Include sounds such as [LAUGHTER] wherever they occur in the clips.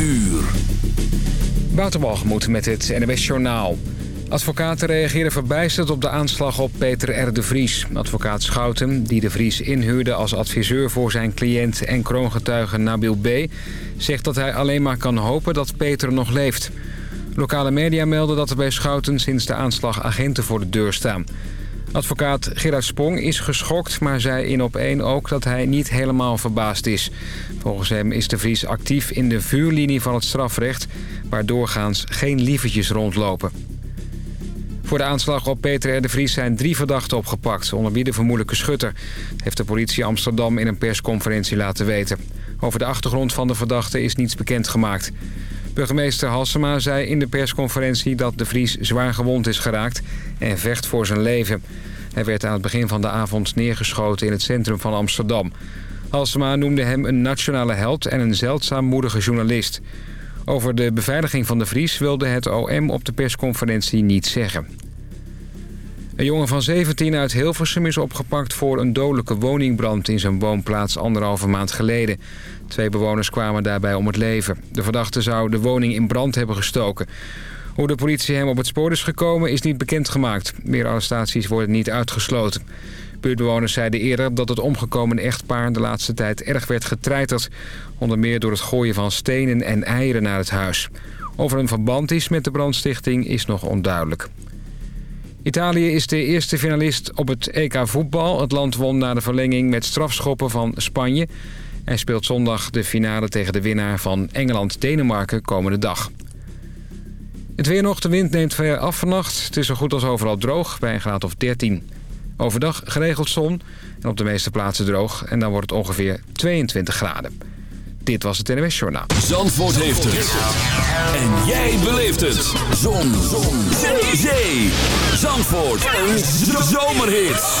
uur. Wouter met het NWS Journaal. Advocaten reageren verbijsterd op de aanslag op Peter R. de Vries. Advocaat Schouten, die de Vries inhuurde als adviseur voor zijn cliënt en kroongetuige Nabil B... zegt dat hij alleen maar kan hopen dat Peter nog leeft. Lokale media melden dat er bij Schouten sinds de aanslag agenten voor de deur staan. Advocaat Gerard Sprong is geschokt, maar zei in op één ook dat hij niet helemaal verbaasd is. Volgens hem is de Vries actief in de vuurlinie van het strafrecht... waar doorgaans geen lievertjes rondlopen. Voor de aanslag op Peter R. de Vries zijn drie verdachten opgepakt... onder wie de vermoedelijke schutter... heeft de politie Amsterdam in een persconferentie laten weten. Over de achtergrond van de verdachte is niets bekendgemaakt. Burgemeester Halsema zei in de persconferentie dat de Vries zwaar gewond is geraakt... en vecht voor zijn leven. Hij werd aan het begin van de avond neergeschoten in het centrum van Amsterdam. Halsema noemde hem een nationale held en een zeldzaam moedige journalist... Over de beveiliging van de Vries wilde het OM op de persconferentie niet zeggen. Een jongen van 17 uit Hilversum is opgepakt voor een dodelijke woningbrand in zijn woonplaats anderhalve maand geleden. Twee bewoners kwamen daarbij om het leven. De verdachte zou de woning in brand hebben gestoken. Hoe de politie hem op het spoor is gekomen is niet bekendgemaakt. Meer arrestaties worden niet uitgesloten. Buurtbewoners zeiden eerder dat het omgekomen echtpaar de laatste tijd erg werd getreiterd. Onder meer door het gooien van stenen en eieren naar het huis. Of er een verband is met de brandstichting is nog onduidelijk. Italië is de eerste finalist op het EK voetbal. Het land won na de verlenging met strafschoppen van Spanje. En speelt zondag de finale tegen de winnaar van Engeland-Denemarken komende dag. Het weer nog, de wind neemt ver af vannacht. Het is zo goed als overal droog, bij een graad of 13. Overdag geregeld zon en op de meeste plaatsen droog. En dan wordt het ongeveer 22 graden. Dit was het NWS Journaal. Zandvoort heeft het. En jij beleeft het. Zon. zon. Zee. Zee. Zandvoort. Een zomerhit.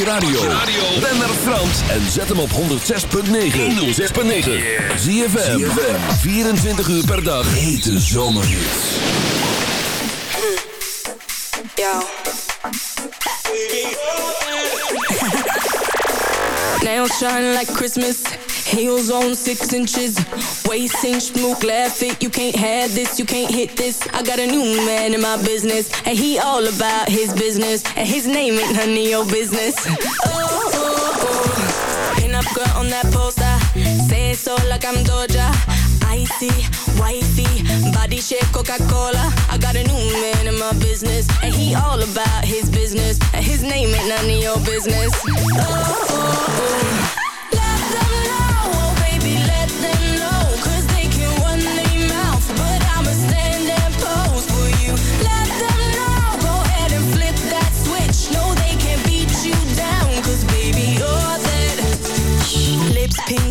Je radio. Ben naar Frans en zet hem op 106.9. 106.9. ZFM. 24 uur per dag. Hete zomerhits. Yo. Nails shine like Christmas. Heels on six inches. Waist inch, fit. You can't have this, you can't hit this. I got a new man in my business. And he all about his business. And his name ain't none of your business. [LAUGHS] Oh, oh, oh. Pin up girl on that poster. Say it so like I'm Doja. Icy, wifey, body shape Coca-Cola. I got a new man in my business. And he all about his business. And his name ain't none of your business. Oh, oh, oh.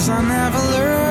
cause I never learned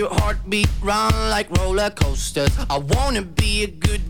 your heartbeat run like roller coasters. I wanna be a good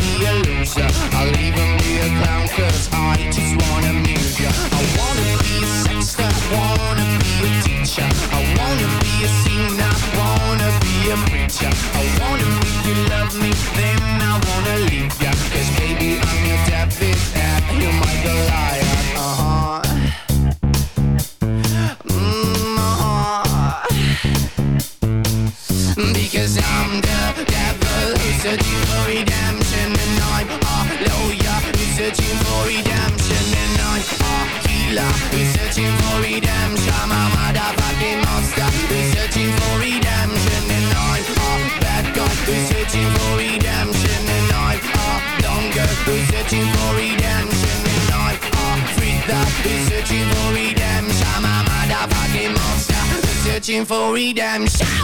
be a loser. I'll even be a clown cause I just wanna amuse ya. I wanna be a sexter, I wanna be a teacher. I wanna be a singer, I wanna be a preacher. I wanna make you love me, for redemption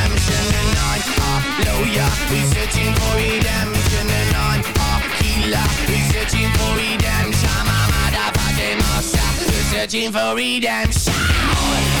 we're searching for redemption on killer. We're searching for redemption, my. We're searching for redemption.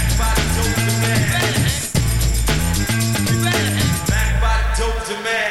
a man.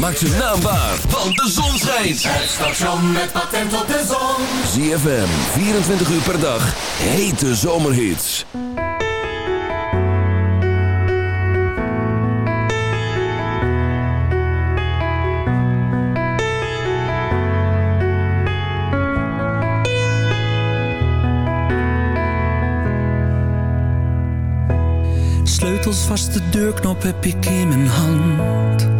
Maak zijn naam waar, want de zon schijnt. Het station met patent op de zon. ZFM, 24 uur per dag. Hete zomerhits. Sleutels vast, de deurknop heb ik in mijn hand.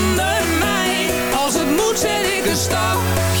stapje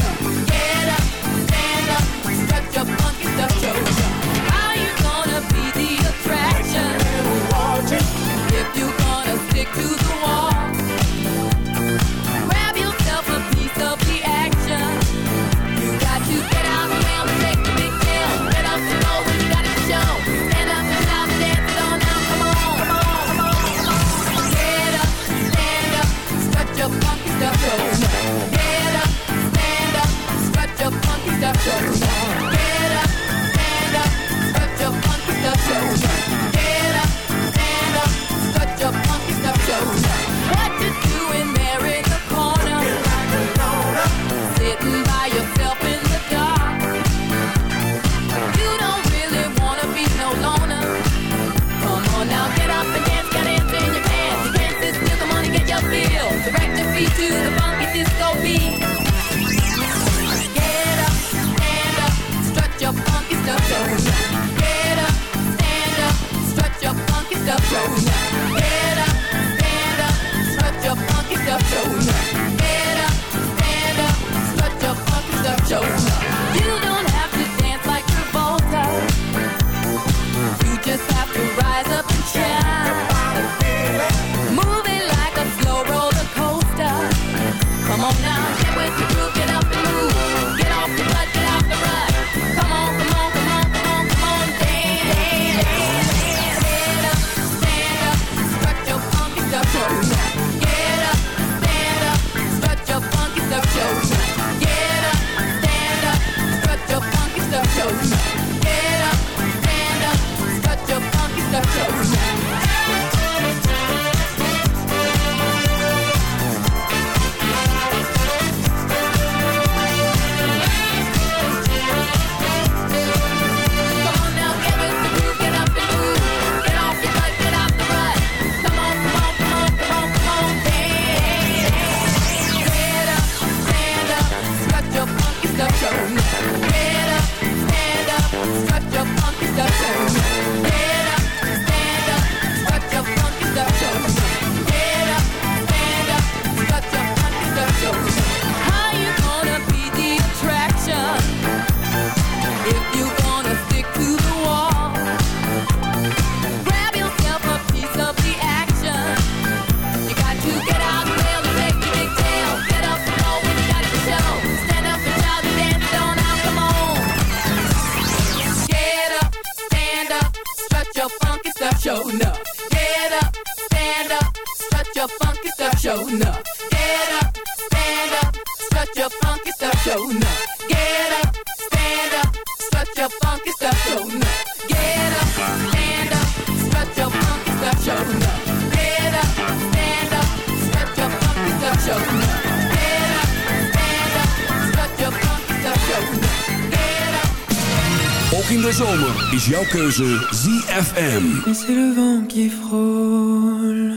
C'est le vent qui frôle,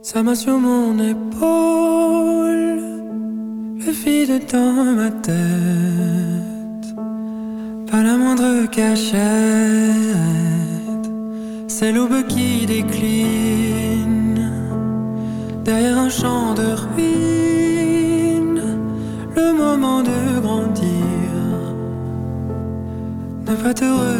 ça m'a sur mon épaule, le fil vide dans ma tête, pas la moindre cachette, c'est l'aube qui décline, derrière un champ de ruines, le moment de grandir. Ne pas te